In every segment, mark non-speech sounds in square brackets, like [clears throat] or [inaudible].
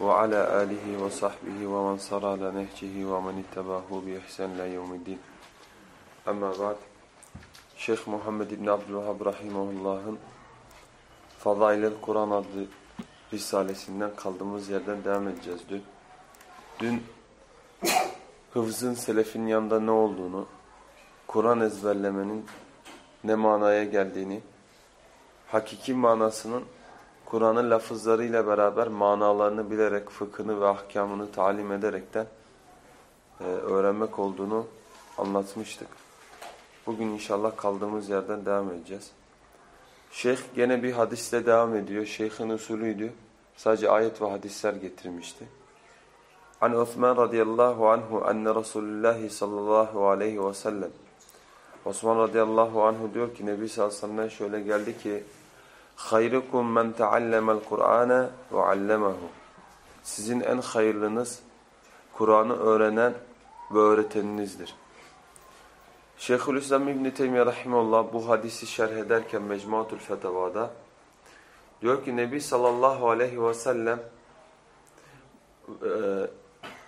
وعلى آله وصحبه ومن صار على نهجه ومن اتبعه بإحسان إلى يوم الدين أما بعد Şeyh Muhammed İbni Abdülvahhab Rahimahullah'ın Fadailel Kur'an adlı risalesinden kaldığımız yerden devam edeceğiz dün. Dün hıfzın selefin yanında ne olduğunu, Kur'an ezberlemenin ne manaya geldiğini, hakiki manasının Kur'an'ın lafızlarıyla beraber manalarını bilerek, fıkhını ve ahkamını talim ederekten e, öğrenmek olduğunu anlatmıştık. Bugün inşallah kaldığımız yerden devam edeceğiz. Şeyh gene bir hadisle devam ediyor. Şeyhin usulüydü. Sadece ayet ve hadisler getirmişti. An Osman radıyallahu anhu enne Resulullah sallallahu aleyhi ve sellem Osman radıyallahu anhu diyor ki Nebi sallallahu aleyhi ve sellem şöyle geldi ki Hayrukum men teallemel Kur'ane ve allemehu Sizin en hayırlınız Kur'an'ı öğrenen ve öğreteninizdir. Şeyhülislam İbn Teymiyye rahimehullah bu hadisi şerh ederken Mecmuatul Fetavada diyor ki Nebi sallallahu aleyhi ve sellem e,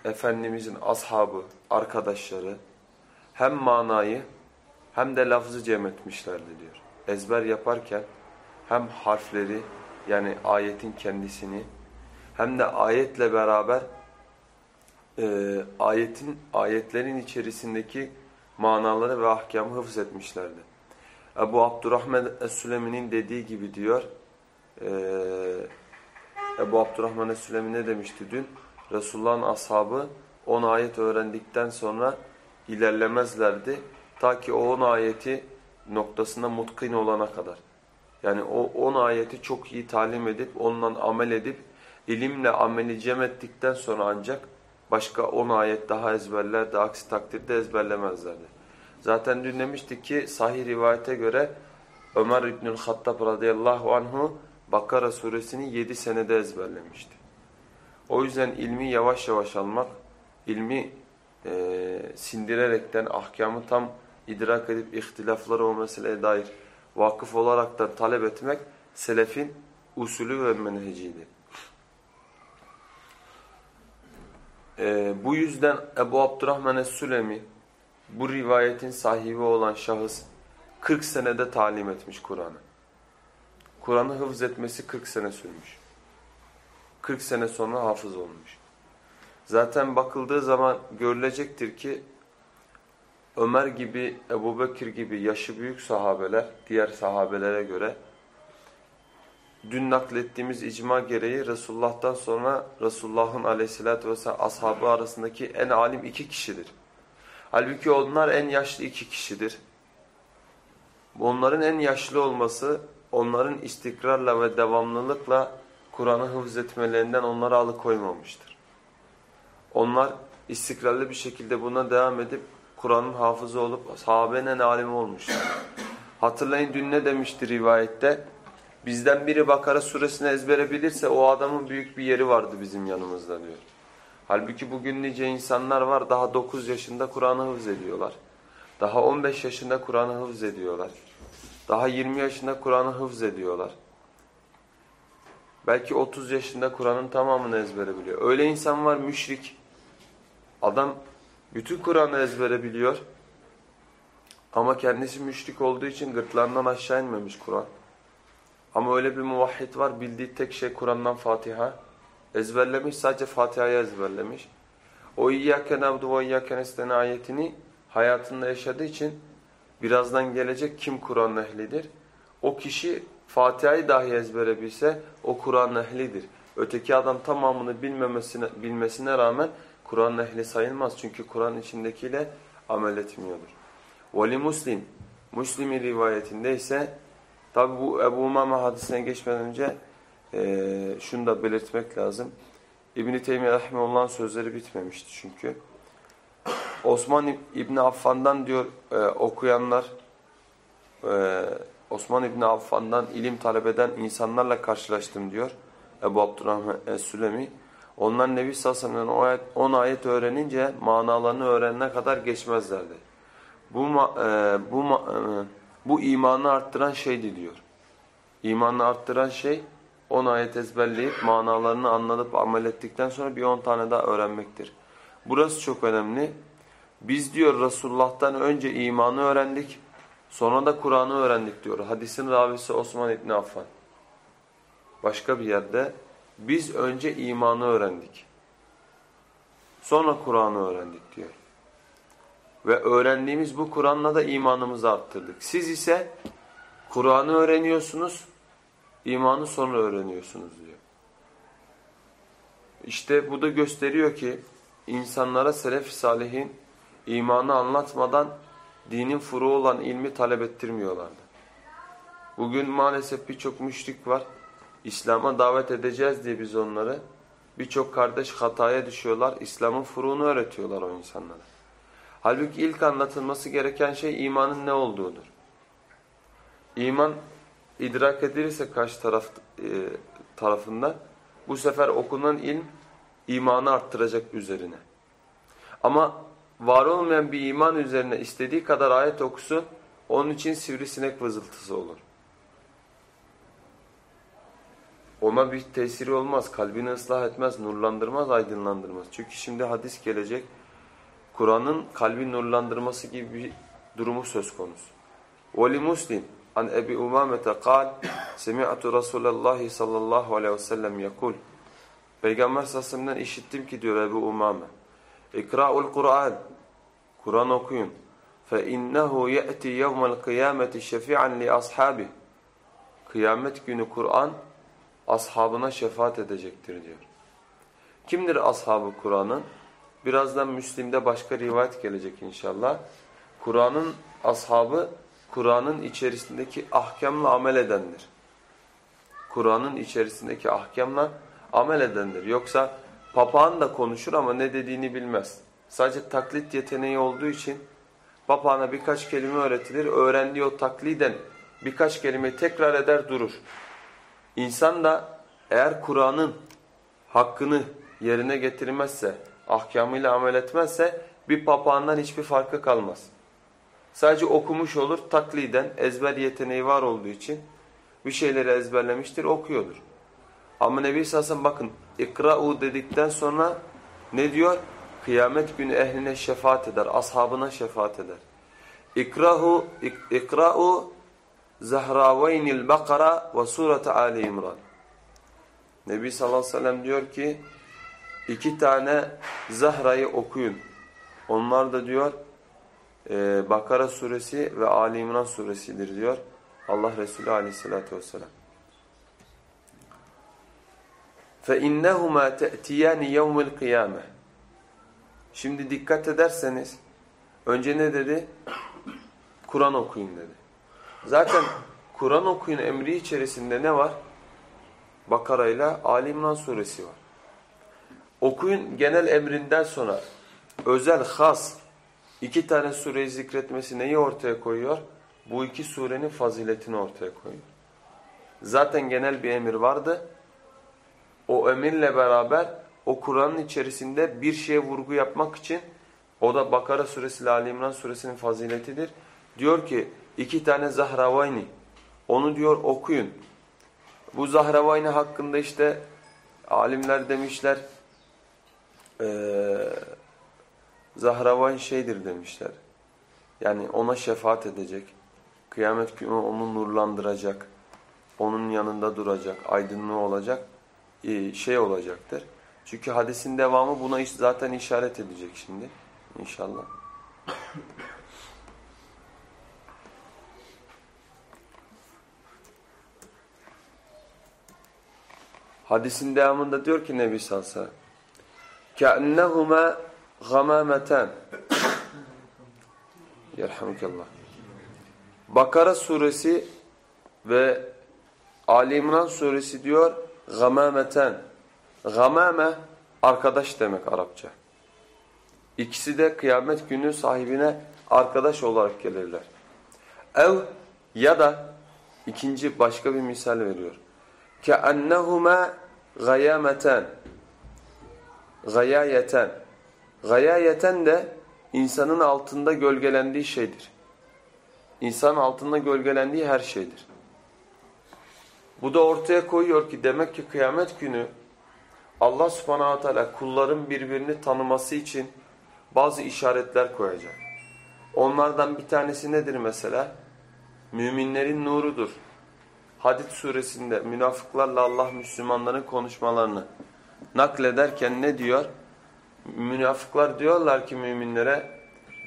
Efendimizin ashabı, arkadaşları hem manayı hem de lafzı cem etmişlerdi diyor. Ezber yaparken hem harfleri yani ayetin kendisini hem de ayetle beraber e, ayetin ayetlerin içerisindeki manaları ve ahkamı hıfz etmişlerdi. Ebu Abdurrahman Es-Sülemi'nin dediği gibi diyor, e, Ebu Abdurrahman Es-Sülemi ne demişti dün? Resulullah'ın ashabı 10 ayet öğrendikten sonra ilerlemezlerdi. Ta ki o 10 ayeti noktasında mutkin olana kadar. Yani o 10 ayeti çok iyi talim edip, onunla amel edip, ilimle ameli cem ettikten sonra ancak başka 10 ayet daha ezberler de aksi takdirde ezberlemezlerdi. Zaten dün demiştik ki sahih rivayete göre Ömer İbnül Hattab radıyallahu anhu Bakara suresini 7 senede ezberlemişti. O yüzden ilmi yavaş yavaş almak, ilmi e, sindirerekten ahkamı tam idrak edip ihtilafları o meseleye dair vakıf olarak da talep etmek selefin usulü ve menhecidir. E, bu yüzden Ebu Abdurrahman Es-Sülemi bu rivayetin sahibi olan şahıs 40 senede talim etmiş Kur'an'ı. Kur'an'ı hıfz etmesi 40 sene sürmüş. 40 sene sonra hafız olmuş. Zaten bakıldığı zaman görülecektir ki Ömer gibi, Ebu Bekir gibi yaşı büyük sahabeler, diğer sahabelere göre dün naklettiğimiz icma gereği Resulullah'tan sonra Resulullah'ın aleyhissalatü vesselam ashabı arasındaki en alim iki kişidir. Halbuki onlar en yaşlı iki kişidir. Onların en yaşlı olması onların istikrarla ve devamlılıkla Kur'an'ı hıfz etmelerinden onları alıkoymamıştır. Onlar istikrarlı bir şekilde buna devam edip Kur'an'ın hafızı olup sahabenin en alimi olmuşlar. Hatırlayın dün ne demişti rivayette? Bizden biri Bakara suresini ezbere bilirse o adamın büyük bir yeri vardı bizim yanımızda diyor. Halbuki bugün nice insanlar var daha 9 yaşında Kur'an'ı hıfz ediyorlar. Daha 15 yaşında Kur'an'ı hıfz ediyorlar. Daha 20 yaşında Kur'an'ı hıfz ediyorlar. Belki 30 yaşında Kur'an'ın tamamını ezbere biliyor. Öyle insan var müşrik. Adam bütün Kur'an'ı ezbere biliyor. Ama kendisi müşrik olduğu için gırtlağından aşağı inmemiş Kur'an. Ama öyle bir muvahhid var bildiği tek şey Kur'an'dan Fatiha. Ezberlemiş sadece Fatiha'yı ezberlemiş. O İyyâke nabdu ve İyyâke nestaîn ayetini hayatında yaşadığı için birazdan gelecek kim Kur'an ehlidir? O kişi Fatiha'yı dahi ezbere bilse o Kur'an ehlidir. Öteki adam tamamını bilmemesine, bilmesine rağmen Kur'an ehli sayılmaz. Çünkü Kur'an içindekiyle amel etmiyordur. Veli Muslim, Müslim'in rivayetinde ise tabi bu Ebu Umame hadisine geçmeden önce e, şunu da belirtmek lazım. İbn-i Teymiye Rahimullah'ın sözleri bitmemişti çünkü. Osman İbni Affan'dan diyor e, okuyanlar, e, Osman İbni Affan'dan ilim talep eden insanlarla karşılaştım diyor. Ebu Abdurrahman Es-Sülemi. Onlar Nebi ve 10 ayet öğrenince manalarını öğrenene kadar geçmezlerdi. Bu, e, bu, e, bu imanı arttıran şeydi diyor. İmanı arttıran şey 10 ayet ezberleyip manalarını anladıp amel ettikten sonra bir 10 tane daha öğrenmektir. Burası çok önemli. Biz diyor Resulullah'tan önce imanı öğrendik. Sonra da Kur'an'ı öğrendik diyor. Hadisin ravisi Osman İbni Affan. Başka bir yerde biz önce imanı öğrendik. Sonra Kur'an'ı öğrendik diyor. Ve öğrendiğimiz bu Kur'an'la da imanımızı arttırdık. Siz ise Kur'an'ı öğreniyorsunuz, imanı sonra öğreniyorsunuz diyor. İşte bu da gösteriyor ki insanlara selef-i salihin imanı anlatmadan dinin furu olan ilmi talep ettirmiyorlardı. Bugün maalesef birçok müşrik var. İslam'a davet edeceğiz diye biz onları birçok kardeş hataya düşüyorlar. İslam'ın furuğunu öğretiyorlar o insanlara. Halbuki ilk anlatılması gereken şey imanın ne olduğudur. İman idrak edilirse karşı taraf e, tarafından bu sefer okunan ilm imanı arttıracak üzerine. Ama var olmayan bir iman üzerine istediği kadar ayet okusun onun için sivrisinek vızıltısı olur. Ona bir tesiri olmaz, kalbini ıslah etmez, nurlandırmaz, aydınlandırmaz. Çünkü şimdi hadis gelecek. Kur'an'ın kalbi nurlandırması gibi bir durumu söz konusu. وَلِ Muslim an Ebi Umamete kal Semi'atu Resulallah sallallahu aleyhi ve sellem yakul Peygamber sallallahu işittim ki diyor Ebu Umame İkra'ul Kur'an Kur'an okuyun فَاِنَّهُ يَأْتِ يَوْمَ الْقِيَامَةِ شَفِعًا لِأَصْحَابِهِ Kıyamet günü Kur'an ashabına şefaat edecektir diyor. Kimdir ashabı Kur'an'ın? Birazdan Müslim'de başka rivayet gelecek inşallah. Kur'an'ın ashabı Kur'an'ın içerisindeki ahkamla amel edendir. Kur'an'ın içerisindeki ahkamla amel edendir. Yoksa papağan da konuşur ama ne dediğini bilmez. Sadece taklit yeteneği olduğu için papağana birkaç kelime öğretilir. Öğrendiği o takliden birkaç kelime tekrar eder durur. İnsan da eğer Kur'an'ın hakkını yerine getirmezse, ahkamıyla amel etmezse bir papağandan hiçbir farkı kalmaz. Sadece okumuş olur, takliden ezber yeteneği var olduğu için bir şeyleri ezberlemiştir, okuyordur. Ama Nebi Sallallahu bakın ikra'u dedikten sonra ne diyor? Kıyamet günü ehline şefaat eder, ashabına şefaat eder. İkra'u ikra'u Zahraveynil Bakara ve Surete Ali İmran. Nebi sallallahu aleyhi ve sellem diyor ki iki tane Zahra'yı okuyun. Onlar da diyor e, Bakara suresi ve Ali İmran suresidir diyor Allah Resulü aleyhissalatü vesselam. فَاِنَّهُمَا تَأْتِيَانِ يَوْمِ الْقِيَامَةِ Şimdi dikkat ederseniz önce ne dedi? Kur'an okuyun dedi. Zaten Kur'an okuyun emri içerisinde ne var? Bakara ile Ali İmran suresi var. Okuyun genel emrinden sonra özel, has iki tane sureyi zikretmesi neyi ortaya koyuyor? Bu iki surenin faziletini ortaya koyuyor. Zaten genel bir emir vardı. O emirle beraber o Kur'an'ın içerisinde bir şeye vurgu yapmak için o da Bakara suresi ile Ali İmran suresinin faziletidir. Diyor ki iki tane Zahravayni. Onu diyor okuyun. Bu Zahravayni hakkında işte alimler demişler ee, Zahravayn şeydir demişler. Yani ona şefaat edecek. Kıyamet günü onu nurlandıracak. Onun yanında duracak. Aydınlığı olacak. Şey olacaktır. Çünkü hadisin devamı buna zaten işaret edecek şimdi. İnşallah. Hadisin devamında diyor ki Nebi sallallahu aleyhi ve sellem كَأَنَّهُمَا غَمَامَتَانِ Yerhamukallah. Bakara suresi ve Ali İmran suresi diyor gamameten. Gamame arkadaş demek Arapça. İkisi de kıyamet günü sahibine arkadaş olarak gelirler. Ev ya da ikinci başka bir misal veriyor. كَأَنَّهُمَا gayameten, gayayeten. Gayayeten de insanın altında gölgelendiği şeydir. İnsanın altında gölgelendiği her şeydir. Bu da ortaya koyuyor ki demek ki kıyamet günü Allah subhanahu teala kulların birbirini tanıması için bazı işaretler koyacak. Onlardan bir tanesi nedir mesela? Müminlerin nurudur. Hadid suresinde münafıklarla Allah Müslümanların konuşmalarını naklederken ne diyor? Münafıklar diyorlar ki müminlere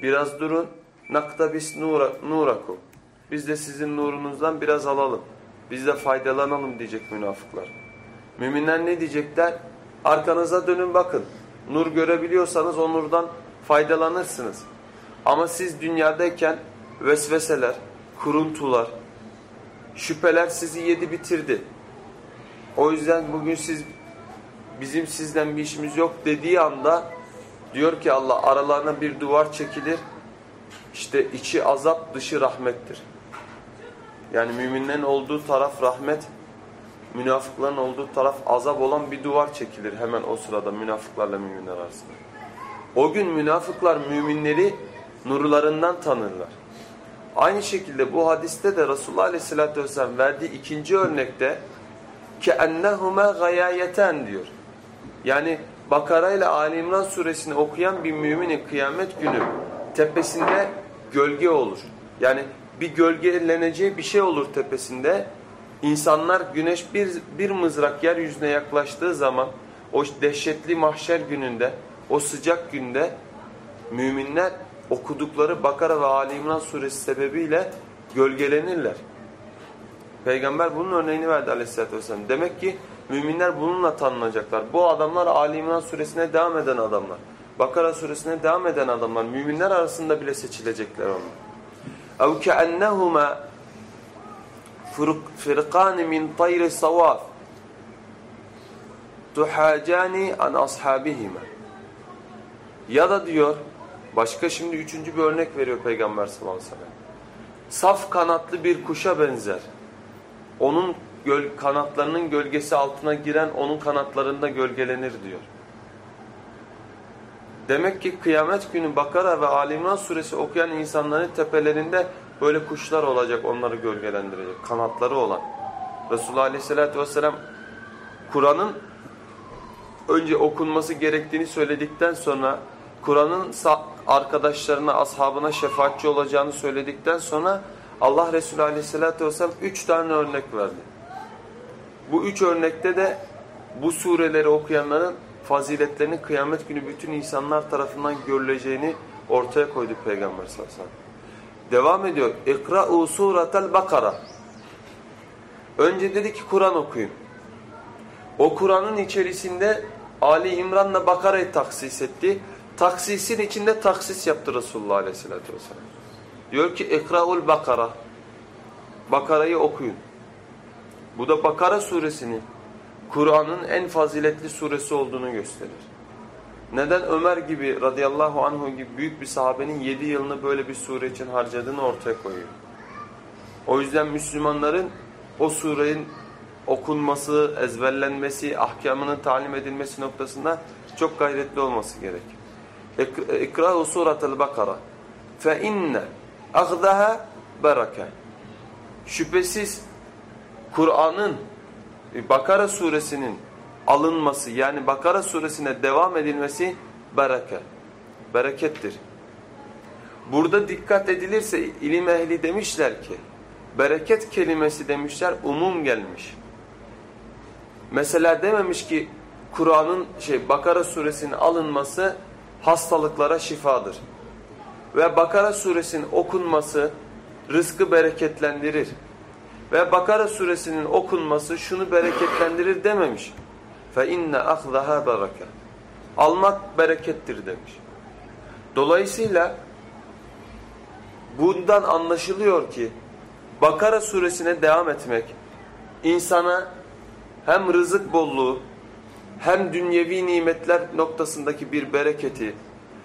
biraz durun naktabis nura, nurakum. Biz de sizin nurunuzdan biraz alalım. Biz de faydalanalım diyecek münafıklar. Müminler ne diyecekler? Arkanıza dönün bakın. Nur görebiliyorsanız o nurdan faydalanırsınız. Ama siz dünyadayken vesveseler, kuruntular, şüpheler sizi yedi bitirdi. O yüzden bugün siz bizim sizden bir işimiz yok dediği anda diyor ki Allah aralarına bir duvar çekilir. İşte içi azap dışı rahmettir. Yani müminlerin olduğu taraf rahmet, münafıkların olduğu taraf azap olan bir duvar çekilir hemen o sırada münafıklarla müminler arasında. O gün münafıklar müminleri nurlarından tanırlar. Aynı şekilde bu hadiste de Resulullah Aleyhisselatü Vesselam verdiği ikinci örnekte ki ennehuma gayayeten diyor. Yani Bakara ile Ali İmran suresini okuyan bir müminin kıyamet günü tepesinde gölge olur. Yani bir gölgeleneceği bir şey olur tepesinde. İnsanlar güneş bir, bir mızrak yeryüzüne yaklaştığı zaman o dehşetli mahşer gününde, o sıcak günde müminler okudukları Bakara ve Ali İmran suresi sebebiyle gölgelenirler. Peygamber bunun örneğini verdi aleyhissalatü vesselam. Demek ki müminler bununla tanınacaklar. Bu adamlar Ali İmran suresine devam eden adamlar. Bakara suresine devam eden adamlar. Müminler arasında bile seçilecekler onlar. اَوْ كَأَنَّهُمَا فِرْقَانِ مِنْ طَيْرِ صَوَافِ تُحَاجَانِ عَنْ أَصْحَابِهِمَا Ya da diyor, başka şimdi üçüncü bir örnek veriyor Peygamber sallallahu aleyhi ve sellem. Saf kanatlı bir kuşa benzer. Onun göl, kanatlarının gölgesi altına giren onun kanatlarında gölgelenir diyor. Demek ki kıyamet günü Bakara ve Alimran suresi okuyan insanların tepelerinde böyle kuşlar olacak onları gölgelendirecek. Kanatları olan. Resulullah aleyhissalatü vesselam Kur'an'ın önce okunması gerektiğini söyledikten sonra Kur'an'ın arkadaşlarına, ashabına şefaatçi olacağını söyledikten sonra Allah Resulü aleyhissalatü vesselam üç tane örnek verdi. Bu üç örnekte de bu sureleri okuyanların faziletlerinin kıyamet günü bütün insanlar tarafından görüleceğini ortaya koydu Peygamber sallallahu aleyhi ve sellem. Devam ediyor. İkra'u suratel bakara. Önce dedi ki Kur'an okuyun. O Kur'an'ın içerisinde Ali İmran'la Bakara'yı taksis etti. Taksisin içinde taksis yaptı Resulullah aleyhissalatü vesselam. Diyor ki İkra'ul bakara. Bakara'yı okuyun. Bu da Bakara suresinin Kur'an'ın en faziletli suresi olduğunu gösterir. Neden Ömer gibi radıyallahu anhu gibi büyük bir sahabenin 7 yılını böyle bir sure için harcadığını ortaya koyuyor. O yüzden Müslümanların o surenin okunması, ezberlenmesi, ahkamının talim edilmesi noktasında çok gayretli olması gerek. İkra'u suratel Bakara fe inne agdaha bereke. Şüphesiz Kur'an'ın Bakara suresinin alınması yani Bakara suresine devam edilmesi bereke. Berekettir. Burada dikkat edilirse ilim ehli demişler ki bereket kelimesi demişler umum gelmiş. Mesela dememiş ki Kur'an'ın şey Bakara suresinin alınması hastalıklara şifadır. Ve Bakara suresinin okunması rızkı bereketlendirir. Ve Bakara suresinin okunması şunu bereketlendirir dememiş. İnne ahzaha bereke. Almak berekettir demiş. Dolayısıyla bundan anlaşılıyor ki Bakara suresine devam etmek insana hem rızık bolluğu hem dünyevi nimetler noktasındaki bir bereketi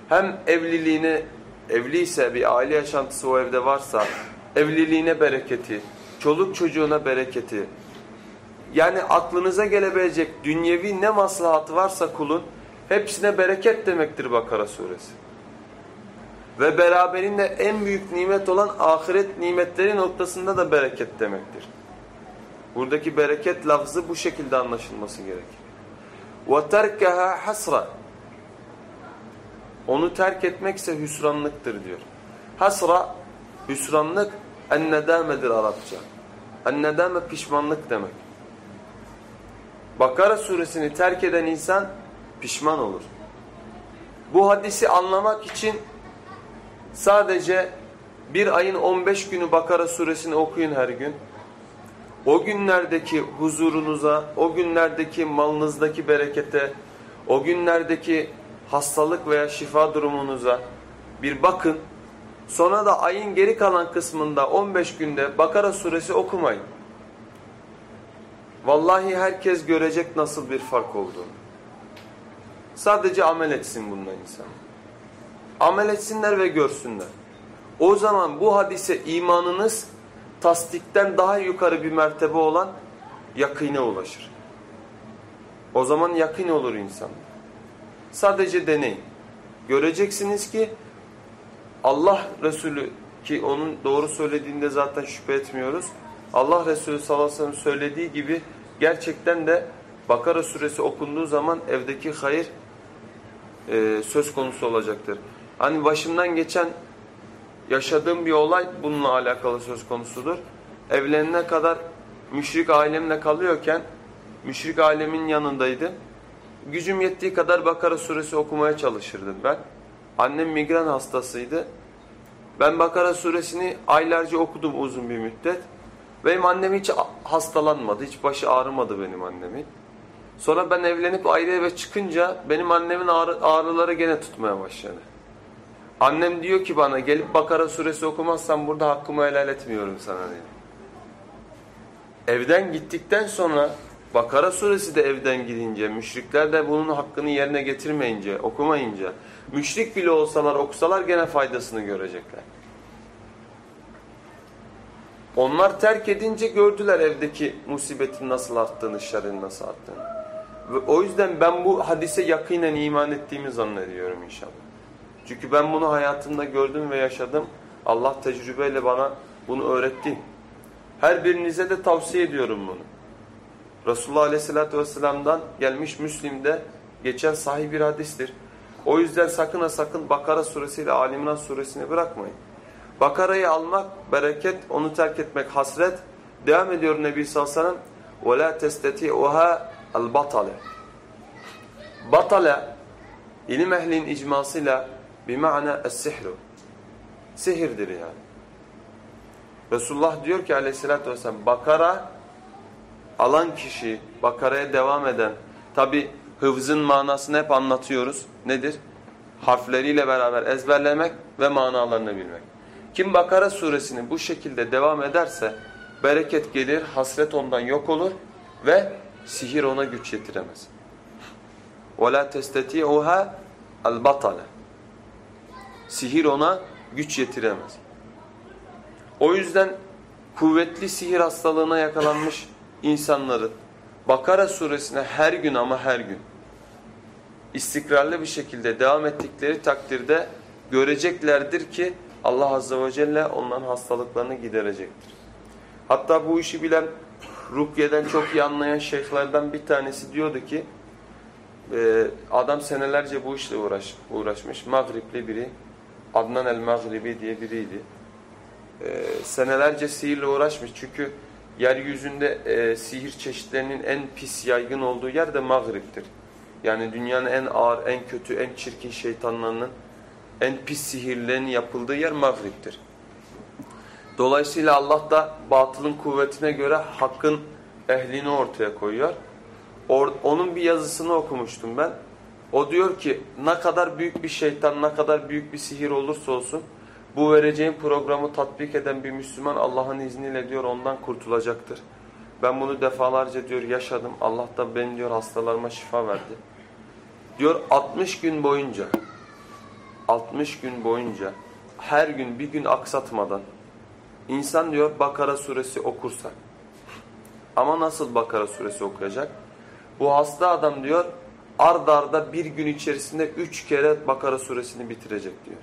hem evliliğine evliyse bir aile yaşantısı o evde varsa evliliğine bereketi, çoluk çocuğuna bereketi yani aklınıza gelebilecek dünyevi ne maslahatı varsa kulun hepsine bereket demektir Bakara suresi. Ve beraberinde en büyük nimet olan ahiret nimetleri noktasında da bereket demektir. Buradaki bereket lafzı bu şekilde anlaşılması gerekir. وَتَرْكَهَا hasra. Onu terk etmekse hüsranlıktır diyor. Hasra, hüsranlık, ennedamedir Arapça. Ennedame pişmanlık demek. Bakara suresini terk eden insan pişman olur. Bu hadisi anlamak için sadece bir ayın 15 günü Bakara suresini okuyun her gün. O günlerdeki huzurunuza, o günlerdeki malınızdaki berekete, o günlerdeki hastalık veya şifa durumunuza bir bakın. Sonra da ayın geri kalan kısmında 15 günde Bakara suresi okumayın. Vallahi herkes görecek nasıl bir fark olduğunu. Sadece amel etsin bununla insan. Amel etsinler ve görsünler. O zaman bu hadise imanınız tasdikten daha yukarı bir mertebe olan yakine ulaşır. O zaman yakın olur insan. Sadece deneyin. Göreceksiniz ki Allah Resulü ki onun doğru söylediğinde zaten şüphe etmiyoruz. Allah Resulü sallallahu aleyhi ve sellem söylediği gibi gerçekten de Bakara suresi okunduğu zaman evdeki hayır e, söz konusu olacaktır. Hani başımdan geçen yaşadığım bir olay bununla alakalı söz konusudur. Evlenene kadar müşrik ailemle kalıyorken müşrik ailemin yanındaydı. Gücüm yettiği kadar Bakara suresi okumaya çalışırdım ben. Annem migren hastasıydı. Ben Bakara suresini aylarca okudum uzun bir müddet. Benim annem hiç hastalanmadı, hiç başı ağrımadı benim annemin. Sonra ben evlenip ayrı eve çıkınca benim annemin ağrı, ağrıları gene tutmaya başladı. Annem diyor ki bana gelip Bakara suresi okumazsan burada hakkımı helal etmiyorum sana dedi. Evden gittikten sonra Bakara suresi de evden gidince, müşrikler de bunun hakkını yerine getirmeyince, okumayınca, müşrik bile olsalar okusalar gene faydasını görecekler. Onlar terk edince gördüler evdeki musibetin nasıl arttığını, şerrin nasıl arttığını. Ve o yüzden ben bu hadise yakinen iman ettiğimi zannediyorum inşallah. Çünkü ben bunu hayatımda gördüm ve yaşadım. Allah tecrübeyle bana bunu öğretti. Her birinize de tavsiye ediyorum bunu. Resulullah Aleyhisselatü Vesselam'dan gelmiş Müslim'de geçen sahih bir hadistir. O yüzden sakın ha sakın Bakara suresiyle Ali İmran suresini bırakmayın. Bakara'yı almak bereket, onu terk etmek hasret. Devam ediyor Nebi sallallahu aleyhi ve sellem. وَلَا تَسْتَتِعُهَا الْبَطَلَ Batale, ilim ehlinin icmasıyla bir mana es-sihru. Sihirdir yani. Resulullah diyor ki aleyhissalatü vesselam Bakara alan kişi, Bakara'ya devam eden tabi hıfzın manasını hep anlatıyoruz. Nedir? Harfleriyle beraber ezberlemek ve manalarını bilmek. Kim Bakara suresini bu şekilde devam ederse bereket gelir, hasret ondan yok olur ve sihir ona güç yetiremez. وَلَا تَسْتَتِعُهَا الْبَطَلَ Sihir ona güç yetiremez. O yüzden kuvvetli sihir hastalığına yakalanmış insanların Bakara suresine her gün ama her gün istikrarlı bir şekilde devam ettikleri takdirde göreceklerdir ki Allah Azze ve Celle onların hastalıklarını giderecektir. Hatta bu işi bilen Rukya'dan çok iyi anlayan şeyhlerden bir tanesi diyordu ki e, adam senelerce bu işle uğraş, uğraşmış. Mağripli biri. Adnan el-Maghribi diye biriydi. E, senelerce sihirle uğraşmış. Çünkü yeryüzünde e, sihir çeşitlerinin en pis yaygın olduğu yer de Mağrip'tir. Yani dünyanın en ağır, en kötü, en çirkin şeytanlarının en pis sihirlerin yapıldığı yer Mağrip'tir. Dolayısıyla Allah da batılın kuvvetine göre hakkın ehlini ortaya koyuyor. Or onun bir yazısını okumuştum ben. O diyor ki ne kadar büyük bir şeytan, ne kadar büyük bir sihir olursa olsun bu vereceğim programı tatbik eden bir Müslüman Allah'ın izniyle diyor ondan kurtulacaktır. Ben bunu defalarca diyor yaşadım. Allah da ben diyor hastalarıma şifa verdi. Diyor 60 gün boyunca 60 gün boyunca her gün bir gün aksatmadan insan diyor Bakara suresi okursa ama nasıl Bakara suresi okuyacak? Bu hasta adam diyor ard arda bir gün içerisinde üç kere Bakara suresini bitirecek diyor.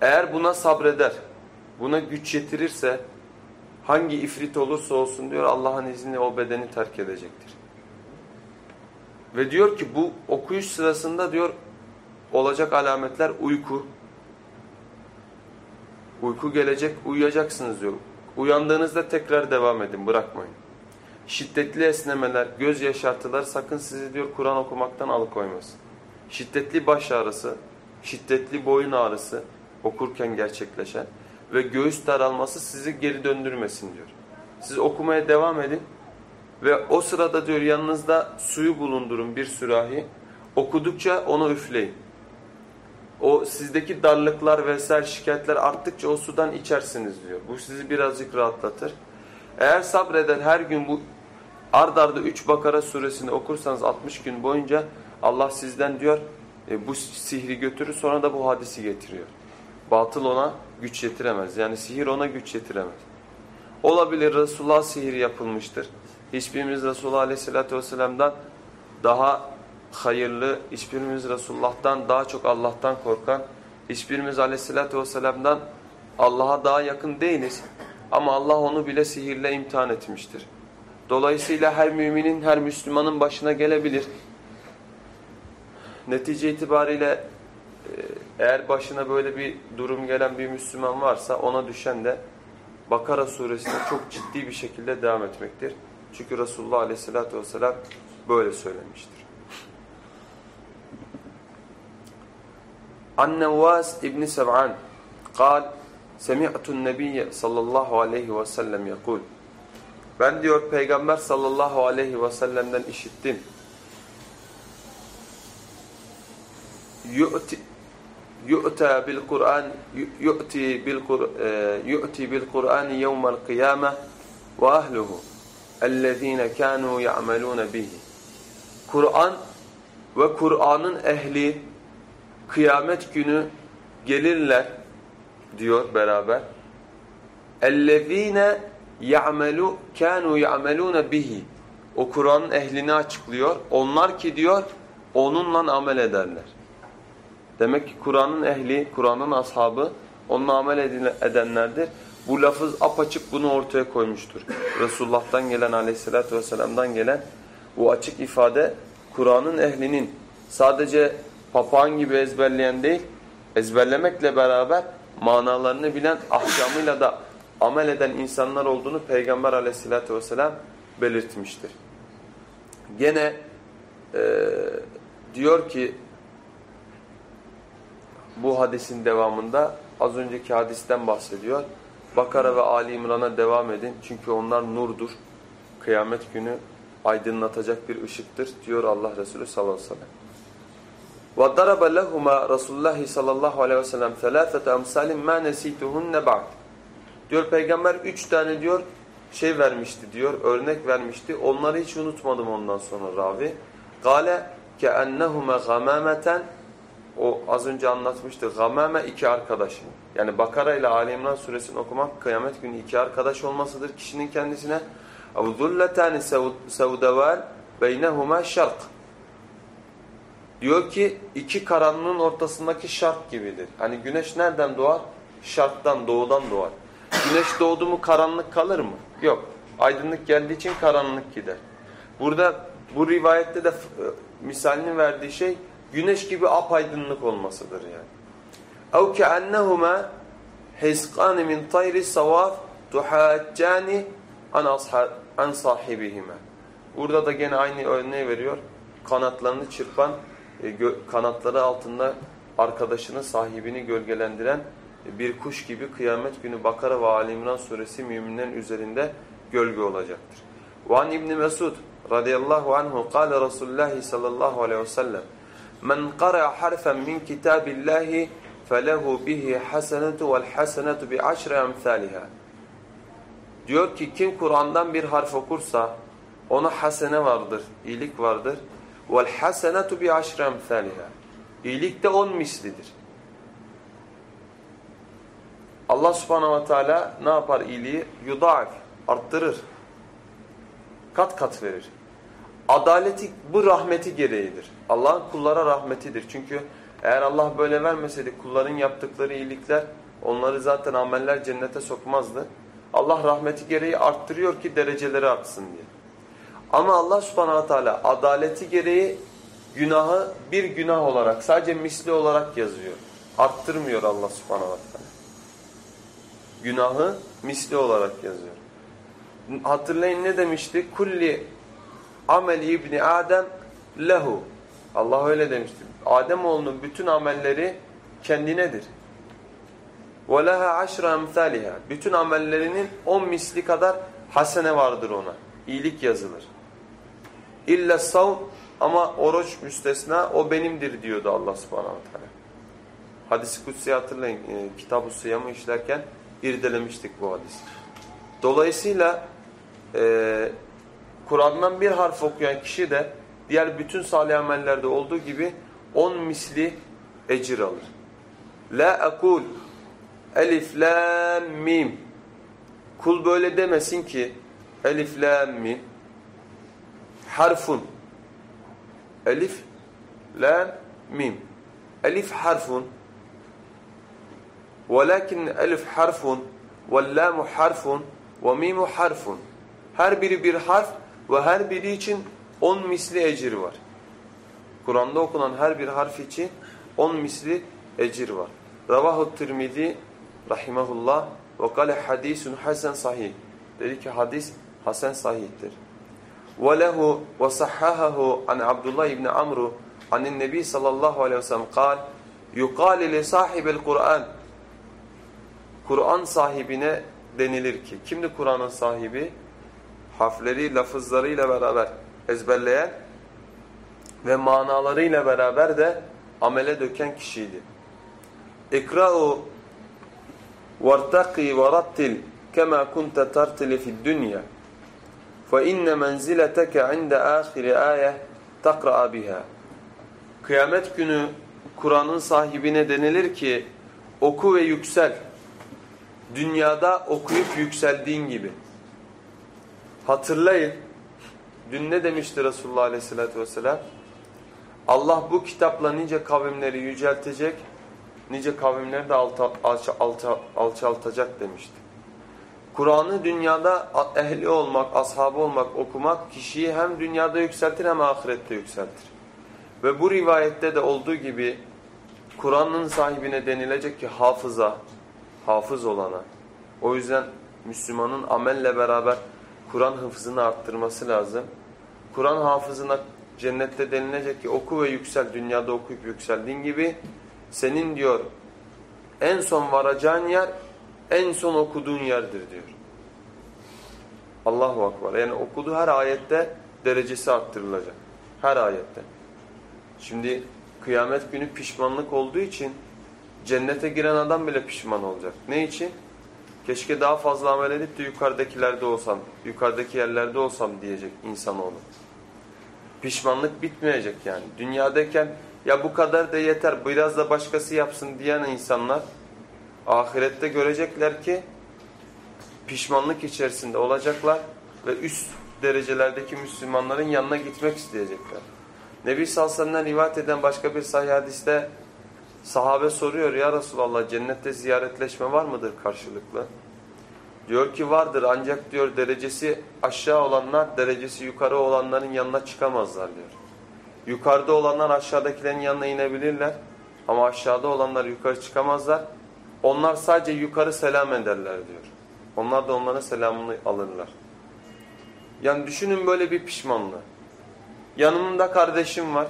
Eğer buna sabreder, buna güç yetirirse hangi ifrit olursa olsun diyor Allah'ın izniyle o bedeni terk edecektir. Ve diyor ki bu okuyuş sırasında diyor olacak alametler uyku. Uyku gelecek, uyuyacaksınız diyor. Uyandığınızda tekrar devam edin, bırakmayın. Şiddetli esnemeler, göz yaşartılar sakın sizi diyor Kur'an okumaktan alıkoymasın. Şiddetli baş ağrısı, şiddetli boyun ağrısı okurken gerçekleşen ve göğüs daralması sizi geri döndürmesin diyor. Siz okumaya devam edin ve o sırada diyor yanınızda suyu bulundurun bir sürahi. Okudukça onu üfleyin. O sizdeki darlıklar vesaire şikayetler arttıkça o sudan içersiniz diyor. Bu sizi birazcık rahatlatır. Eğer sabreder her gün bu ard arda 3 Bakara suresini okursanız 60 gün boyunca Allah sizden diyor e, bu sihri götürür sonra da bu hadisi getiriyor. Batıl ona güç yetiremez. Yani sihir ona güç yetiremez. Olabilir Resulullah sihir yapılmıştır. Hiçbirimiz Resulullah Aleyhisselatü Vesselam'dan daha hayırlı, hiçbirimiz Resulullah'tan daha çok Allah'tan korkan, hiçbirimiz Aleyhisselatü Vesselam'dan Allah'a daha yakın değiliz. Ama Allah onu bile sihirle imtihan etmiştir. Dolayısıyla her müminin, her Müslümanın başına gelebilir. Netice itibariyle e, eğer başına böyle bir durum gelen bir Müslüman varsa ona düşen de Bakara suresine çok ciddi bir şekilde devam etmektir. Çünkü Resulullah aleyhissalatü vesselam böyle söylemiştir. Annevvas İbni Seb'an قال سمعت النبي sallallahu aleyhi ve sellem yakul ben diyor Peygamber sallallahu aleyhi ve sellem'den işittim. Yu'ti yu'ta bil Kur'an yu'ti bil yu'ti bil Kur'an yevmel kıyame ve ahluhu ellezine kanu ya'malun bihi. Kur'an ve Kur'an'ın ehli kıyamet günü gelirler diyor beraber. Ellezine ya'melu kanu ya'malun bihi. O Kur'an'ın ehlini açıklıyor. Onlar ki diyor onunla amel ederler. Demek ki Kur'an'ın ehli, Kur'an'ın ashabı onunla amel edenlerdir. Bu lafız apaçık bunu ortaya koymuştur. Resulullah'tan gelen aleyhissalatü vesselam'dan gelen bu açık ifade Kur'an'ın ehlinin sadece papağan gibi ezberleyen değil, ezberlemekle beraber manalarını bilen, ahkamıyla da amel eden insanlar olduğunu Peygamber aleyhissalatü vesselam belirtmiştir. Gene e, diyor ki bu hadisin devamında az önceki hadisten bahsediyor. Bakara ve Ali İmran'a devam edin çünkü onlar nurdur. Kıyamet günü aydınlatacak bir ışıktır diyor Allah Resulü sallallahu aleyhi ve sellem. وَضَرَبَ لَهُمَا رَسُولُ اللّٰهِ sallallahu aleyhi ve sellem ثَلَاثَةَ أَمْسَالٍ مَا نَسِيتُهُنَّ بَعْدِ Diyor Peygamber üç tane diyor şey vermişti diyor, örnek vermişti. Onları hiç unutmadım ondan sonra ravi. Gale keennehuma gamameten o az önce anlatmıştı. Gamame iki arkadaşın. Yani Bakara ile Ali İmran suresini okumak kıyamet günü iki arkadaş olmasıdır kişinin kendisine. Zulletani sevdeval beynehuma şark. Diyor ki iki karanlığın ortasındaki şark gibidir. Hani güneş nereden doğar? Şarktan, doğudan doğar. Güneş doğdu mu karanlık kalır mı? Yok. Aydınlık geldiği için karanlık gider. Burada bu rivayette de e, misalini verdiği şey güneş gibi apaydınlık olmasıdır yani. اَوْ كَأَنَّهُمَا حِزْقَانِ مِنْ طَيْرِ السَّوَافِ تُحَاجَّانِ an sahibihime. Burada da gene aynı örneği veriyor. Kanatlarını çırpan, e, kanatları altında arkadaşının sahibini gölgelendiren bir kuş gibi kıyamet günü Bakara ve Ali İmran suresi müminlerin üzerinde gölge olacaktır. Van İbni Mesud radıyallahu anhu kâle Resulullah sallallahu aleyhi ve sellem Men qara harfen min kitabillahi felehu bihi hasenetu vel hasenetu bi aşri emthaliha. Diyor ki kim Kur'an'dan bir harf okursa ona hasene vardır, iyilik vardır. Vel hasenetu bi aşri emthaliha. İyilik de on mislidir. Allah subhanahu ve teala ne yapar iyiliği? Yudaif, arttırır. Kat kat verir. Adaleti bu rahmeti gereğidir. Allah'ın kullara rahmetidir. Çünkü eğer Allah böyle vermeseydi kulların yaptıkları iyilikler onları zaten ameller cennete sokmazdı. Allah rahmeti gereği arttırıyor ki dereceleri artsın diye. Ama Allah subhanahu teala adaleti gereği günahı bir günah olarak sadece misli olarak yazıyor. Arttırmıyor Allah subhanahu teala. Günahı misli olarak yazıyor. Hatırlayın ne demişti? Kulli amel ibni Adem lehu. Allah öyle demişti. Adem oğlunun bütün amelleri kendinedir. Ve leha aşra emsaliha. Bütün amellerinin on misli kadar hasene vardır ona. İyilik yazılır. İlle savm ama oruç müstesna o benimdir diyordu Allah subhanahu teala. Hadis-i kutsi hatırlayın e, kitab-ı sıyamı işlerken irdelemiştik bu hadisi. Dolayısıyla e, Kur'an'dan bir harf okuyan kişi de diğer bütün salih amellerde olduğu gibi on misli ecir alır. La akul elif lam mim. Kul böyle demesin ki elif lam mim. Harfun. Elif lam mim. Elif harfun velakin elif harfun ve lamu harfun ve mimu harfun her biri bir harf ve her biri için on misli ecir var. Kur'an'da okunan her bir harf için on misli ecir var. Ravahu Tirmidhi rahimahullah ve kale hadisun hasen sahih. Dedi ki hadis hasen sahihtir. Ve lehu ve sahhahahu an Abdullah ibn Amru anin Nebi sallallahu aleyhi ve sellem kal yukali li sahibil Kur'an sahibine denilir ki, kimdi Kur'an'ın sahibi? Harfleri, lafızlarıyla beraber ezberleyen ve manalarıyla beraber de amele döken kişiydi. İkra'u vartaki varattil kema kunte tartili fid dünya fe inne menzileteke inde ahiri ayeh takra'a biha. Kıyamet günü Kur'an'ın sahibine denilir ki oku ve yüksel Dünyada okuyup yükseldiğin gibi. Hatırlayın. Dün ne demişti Resulullah Aleyhisselatü Vesselam? Allah bu kitapla nice kavimleri yüceltecek, nice kavimleri de alta, alça, alça, alçaltacak demişti. Kur'an'ı dünyada ehli olmak, ashabı olmak, okumak kişiyi hem dünyada yükseltir hem ahirette yükseltir. Ve bu rivayette de olduğu gibi Kur'an'ın sahibine denilecek ki hafıza, hafız olana. O yüzden Müslümanın amelle beraber Kur'an hıfzını arttırması lazım. Kur'an hafızına cennette denilecek ki oku ve yüksel, dünyada okuyup yükseldiğin gibi senin diyor en son varacağın yer en son okuduğun yerdir diyor. Allahu Akbar. Yani okuduğu her ayette derecesi arttırılacak. Her ayette. Şimdi kıyamet günü pişmanlık olduğu için cennete giren adam bile pişman olacak. Ne için? Keşke daha fazla amel edip de yukarıdakilerde olsam, yukarıdaki yerlerde olsam diyecek insanoğlu. Pişmanlık bitmeyecek yani. Dünyadayken ya bu kadar da yeter biraz da başkası yapsın diyen insanlar ahirette görecekler ki pişmanlık içerisinde olacaklar ve üst derecelerdeki Müslümanların yanına gitmek isteyecekler. Nebi Salsan'dan rivayet eden başka bir sahih hadiste sahabe soruyor ya Resulallah cennette ziyaretleşme var mıdır karşılıklı? Diyor ki vardır ancak diyor derecesi aşağı olanlar derecesi yukarı olanların yanına çıkamazlar diyor. Yukarıda olanlar aşağıdakilerin yanına inebilirler ama aşağıda olanlar yukarı çıkamazlar. Onlar sadece yukarı selam ederler diyor. Onlar da onların selamını alırlar. Yani düşünün böyle bir pişmanlığı. Yanımda kardeşim var.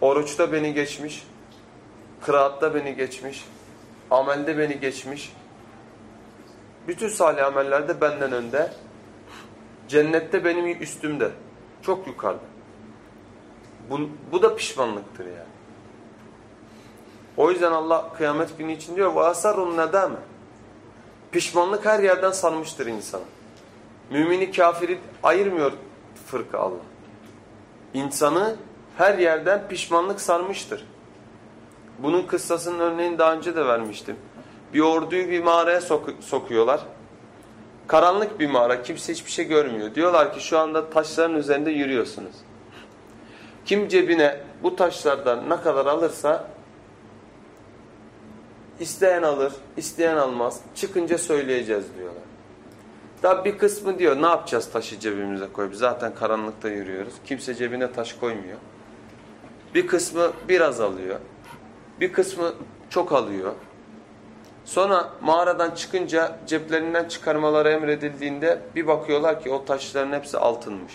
Oruçta beni geçmiş. Kıraatta beni geçmiş. Amelde beni geçmiş. Bütün salih amellerde benden önde. Cennette benim üstümde. Çok yukarıda. Bu, bu da pişmanlıktır yani. O yüzden Allah kıyamet günü için diyor وَاَسَرُّ النَّدَامَ Pişmanlık her yerden sarmıştır insanı. Mümini kafiri ayırmıyor fırka Allah. İnsanı her yerden pişmanlık sarmıştır. Bunun kıssasının örneğini daha önce de vermiştim. Bir orduyu bir mağaraya sok sokuyorlar. Karanlık bir mağara. Kimse hiçbir şey görmüyor. Diyorlar ki şu anda taşların üzerinde yürüyorsunuz. Kim cebine bu taşlardan ne kadar alırsa isteyen alır, isteyen almaz. Çıkınca söyleyeceğiz diyorlar. Daha bir kısmı diyor ne yapacağız taşı cebimize koyup zaten karanlıkta yürüyoruz. Kimse cebine taş koymuyor. Bir kısmı biraz alıyor. Bir kısmı çok alıyor. Sonra mağaradan çıkınca ceplerinden çıkarmaları emredildiğinde bir bakıyorlar ki o taşların hepsi altınmış.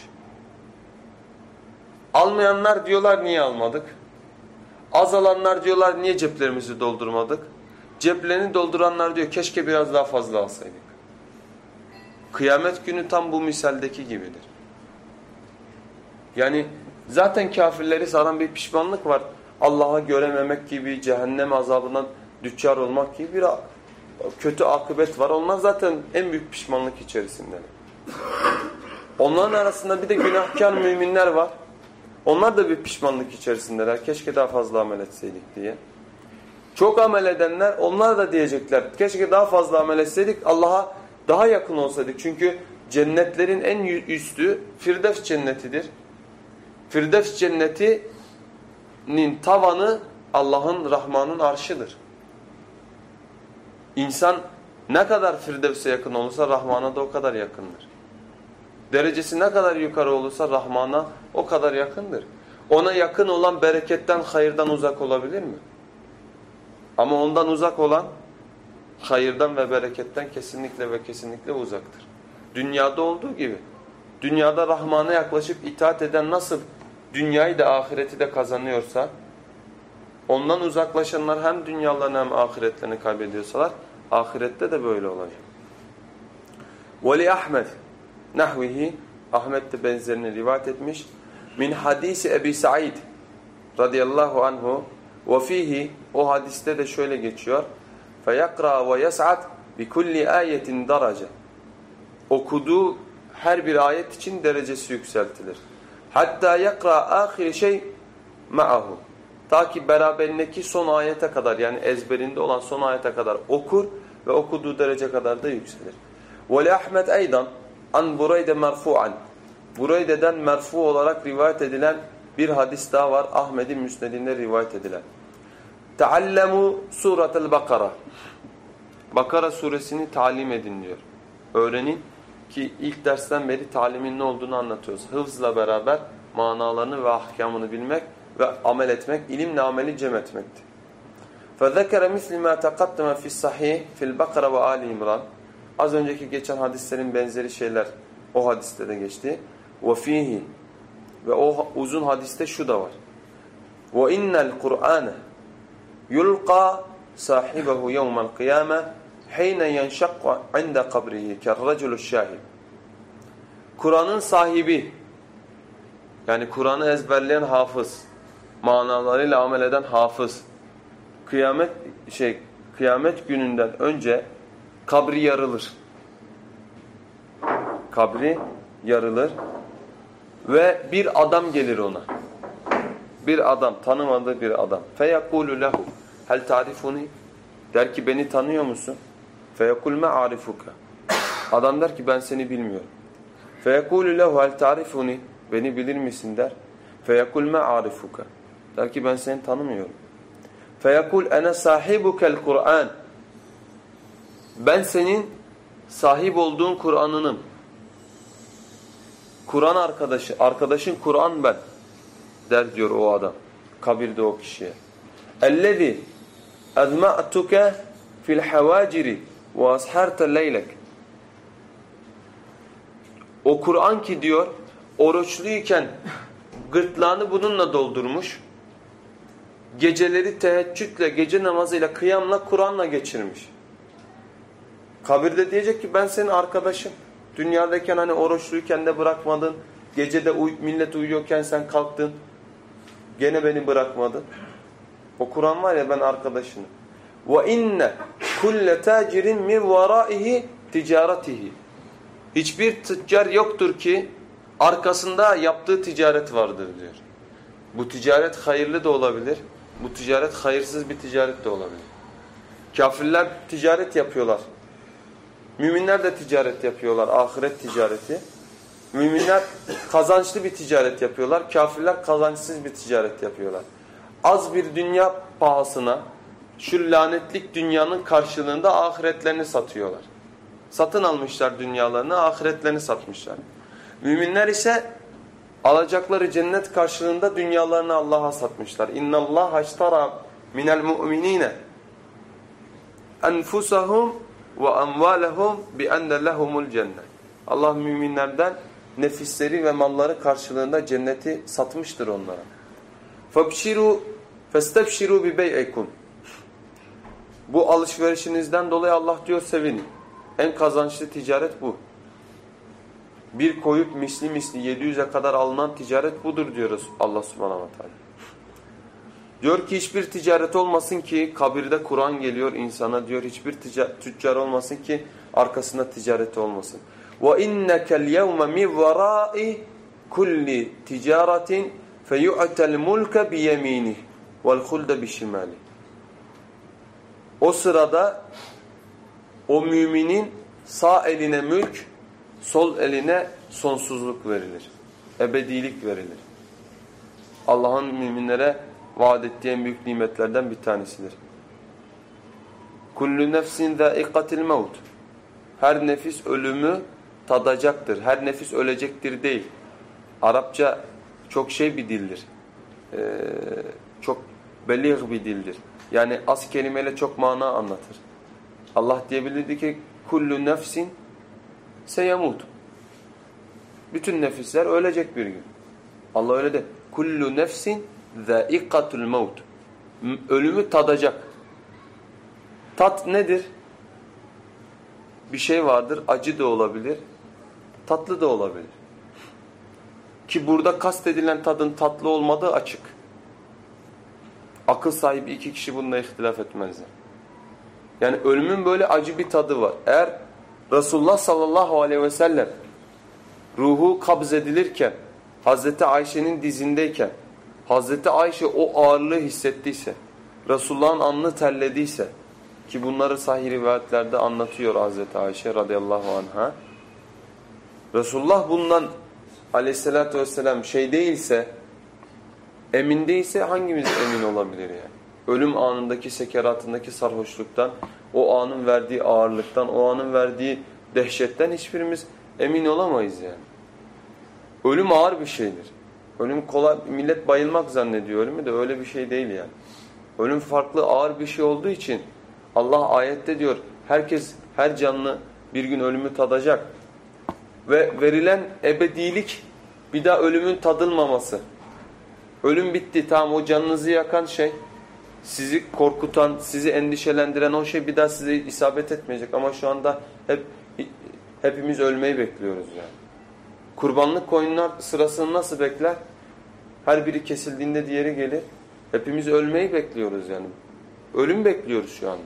Almayanlar diyorlar niye almadık? Az alanlar diyorlar niye ceplerimizi doldurmadık? Ceplerini dolduranlar diyor keşke biraz daha fazla alsaydık. Kıyamet günü tam bu misaldeki gibidir. Yani zaten kafirleri saran bir pişmanlık var. Allah'a görememek gibi, cehennem azabından düçar olmak gibi bir kötü akıbet var. Onlar zaten en büyük pişmanlık içerisinde. Onların arasında bir de günahkar müminler var. Onlar da bir pişmanlık içerisindeler. Keşke daha fazla amel etseydik diye. Çok amel edenler onlar da diyecekler. Keşke daha fazla amel etseydik Allah'a daha yakın olsaydık. Çünkü cennetlerin en üstü Firdevs cennetidir. Firdevs cennetinin tavanı Allah'ın, Rahman'ın arşıdır. İnsan ne kadar Firdevs'e yakın olursa Rahman'a da o kadar yakındır. Derecesi ne kadar yukarı olursa Rahman'a o kadar yakındır. Ona yakın olan bereketten, hayırdan uzak olabilir mi? Ama ondan uzak olan hayırdan ve bereketten kesinlikle ve kesinlikle uzaktır. Dünyada olduğu gibi. Dünyada Rahman'a yaklaşıp itaat eden nasıl dünyayı da ahireti de kazanıyorsa ondan uzaklaşanlar hem dünyalarını hem ahiretlerini kaybediyorsalar ahirette de böyle olacak. Veli Ahmed nahvihi Ahmet de benzerini rivayet etmiş. Min hadisi Ebi Said radıyallahu anhu ve fihi o hadiste de şöyle geçiyor. Feyakra ve yes'at bi kulli ayetin derece. Okuduğu her bir ayet için derecesi yükseltilir. Hatta yakra ahir şey ma'ahu. Ta ki beraberindeki son ayete kadar yani ezberinde olan son ayete kadar okur ve okuduğu derece kadar da yükselir. Ve Ahmet aydan an Burayde merfu'an. Burayde'den merfu olarak rivayet edilen bir hadis daha var. Ahmet'in müsnedinde rivayet edilen. Teallemu suratel Bakara. Bakara suresini talim edin diyor. Öğrenin ki ilk dersten beri talimin ne olduğunu anlatıyoruz. Hıfzla beraber manalarını ve ahkamını bilmek ve amel etmek, ilimle ameli cem etmekti. فَذَكَرَ مِثْلِ مَا تَقَدَّمَ فِي الصَّحِيهِ فِي الْبَقَرَ وَآلِ İmran Az önceki geçen hadislerin benzeri şeyler o hadiste de geçti. وَفِيهِ Ve o uzun hadiste şu da var. وَاِنَّ الْقُرْآنَ يُلْقَى صَاحِبَهُ يَوْمَ الْقِيَامَةِ heyne yenşakka inde kabrihi kerreculü şahid. Kur'an'ın sahibi yani Kur'an'ı ezberleyen hafız, manalarıyla amel eden hafız kıyamet şey kıyamet gününden önce kabri yarılır. Kabri yarılır ve bir adam gelir ona. Bir adam, tanımadığı bir adam. Feyakulü lehu hel tarifuni der ki beni tanıyor musun? Feyekul me arifuka. Adam der ki ben seni bilmiyorum. Feyekulu lehu hel tarifuni beni bilir misin der. Feyekul me arifuka. Der ki ben seni tanımıyorum. Feyekul ene sahibukel Kur'an. Ben senin sahip olduğun Kur'an'ınım. Kur'an arkadaşı, arkadaşın Kur'an ben der diyor o adam. Kabirde o kişiye. Ellezî ezma'tuke fil havaciri asharte leylek. O Kur'an ki diyor oruçluyken gırtlağını bununla doldurmuş. Geceleri teheccüdle, gece namazıyla, kıyamla, Kur'an'la geçirmiş. Kabirde diyecek ki ben senin arkadaşım. Dünyadayken hani oruçluyken de bırakmadın. Gecede uy millet uyuyorken sen kalktın. Gene beni bırakmadın. O Kur'an var ya ben arkadaşınım. Ve inne kulle tacirin min varaihi ticaretihi. Hiçbir tüccar yoktur ki arkasında yaptığı ticaret vardır diyor. Bu ticaret hayırlı da olabilir. Bu ticaret hayırsız bir ticaret de olabilir. Kafirler ticaret yapıyorlar. Müminler de ticaret yapıyorlar, ahiret ticareti. Müminler kazançlı bir ticaret yapıyorlar, kafirler kazançsız bir ticaret yapıyorlar. Az bir dünya pahasına, şu lanetlik dünyanın karşılığında ahiretlerini satıyorlar. Satın almışlar dünyalarını, ahiretlerini satmışlar. Müminler ise alacakları cennet karşılığında dünyalarını Allah'a satmışlar. İnna Allah haştara minel mu'minine enfusahum ve amvalahum bi enne lehumul cennet. Allah müminlerden nefisleri ve malları karşılığında cenneti satmıştır onlara. Fabşiru festebşiru bi bey'ikum. Bu alışverişinizden dolayı Allah diyor sevinin. En kazançlı ticaret bu. Bir koyup misli misli 700'e kadar alınan ticaret budur diyoruz Allah subhanahu wa ta'ala. Diyor ki hiçbir ticaret olmasın ki kabirde Kur'an geliyor insana diyor hiçbir tüccar olmasın ki arkasında ticareti olmasın. Ve innekel yevme min verai kulli ticaretin feyu'tel mulke bi yeminih vel hulde bi şimali. O sırada o müminin sağ eline mülk, sol eline sonsuzluk verilir. Ebedilik verilir. Allah'ın müminlere vaat ettiği en büyük nimetlerden bir tanesidir. Kullu nefsin zâikatil mevt. Her nefis ölümü tadacaktır. Her nefis ölecektir değil. Arapça çok şey bir dildir. Ee, çok belih bir dildir. Yani az kelimeyle çok mana anlatır. Allah diyebilirdi ki kullu nefsin seyemut. Bütün nefisler ölecek bir gün. Allah öyle de kullu nefsin zâikatul mevt. Ölümü tadacak. Tat nedir? Bir şey vardır, acı da olabilir, tatlı da olabilir. Ki burada kastedilen tadın tatlı olmadığı açık. Akıl sahibi iki kişi bununla ihtilaf etmezler. Yani ölümün böyle acı bir tadı var. Eğer Resulullah sallallahu aleyhi ve sellem ruhu kabz edilirken, Hazreti Ayşe'nin dizindeyken, Hazreti Ayşe o ağırlığı hissettiyse, Resulullah'ın alnı terlediyse, ki bunları sahih rivayetlerde anlatıyor Hazreti Ayşe radıyallahu anha. Resulullah bundan aleyhissalatü vesselam şey değilse, emin değilse hangimiz emin olabilir yani? Ölüm anındaki sekeratındaki sarhoşluktan, o anın verdiği ağırlıktan, o anın verdiği dehşetten hiçbirimiz emin olamayız yani. Ölüm ağır bir şeydir. Ölüm kolay, millet bayılmak zannediyor ölümü de öyle bir şey değil yani. Ölüm farklı ağır bir şey olduğu için Allah ayette diyor herkes, her canlı bir gün ölümü tadacak. Ve verilen ebedilik bir daha ölümün tadılmaması. Ölüm bitti tamam o canınızı yakan şey, sizi korkutan, sizi endişelendiren o şey bir daha size isabet etmeyecek. Ama şu anda hep hepimiz ölmeyi bekliyoruz yani. Kurbanlık koyunlar sırasını nasıl bekler? Her biri kesildiğinde diğeri gelir. Hepimiz ölmeyi bekliyoruz yani. Ölüm bekliyoruz şu anda.